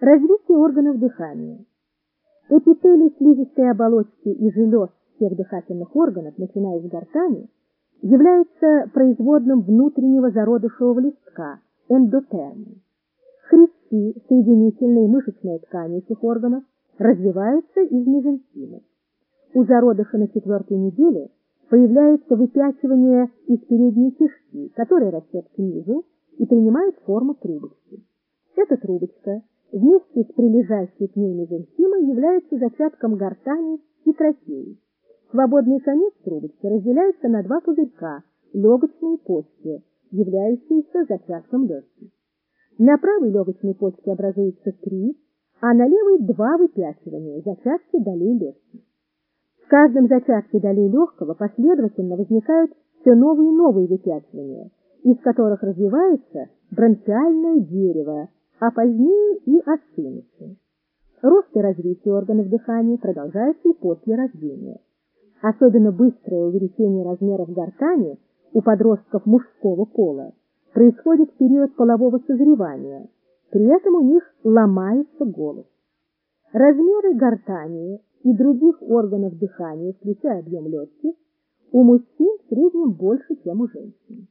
Развитие органов дыхания. Эпители слизистой оболочки и желез всех дыхательных органов, начиная с гортани, является производным внутреннего зародышевого листка, эндотермы. Хрящи, соединительные мышечные ткани этих органов развиваются из мезенхимы. У зародыша на четвертой неделе появляется выпячивание из передней кишки, которая растет к низу и принимает форму трубочки. Эта трубочка вместе с прилежащей к ней мезенхимой является зачатком гортани и трахеи. Свободный конец трубочки разделяется на два пузырька – легочные почки, являющиеся зачатком легких. На правой легочной почке образуется три, а на левой два выпячивания – зачатки долей легких. В каждом зачатке долей легкого последовательно возникают все новые и новые выпячивания, из которых развивается бронхиальное дерево, а позднее и осцинусы. Рост и развитие органов дыхания продолжается и после рождения. Особенно быстрое увеличение размеров гортани у подростков мужского пола происходит в период полового созревания, при этом у них ломается голос. Размеры гортани и других органов дыхания, включая объем легких, у мужчин в среднем больше, чем у женщин.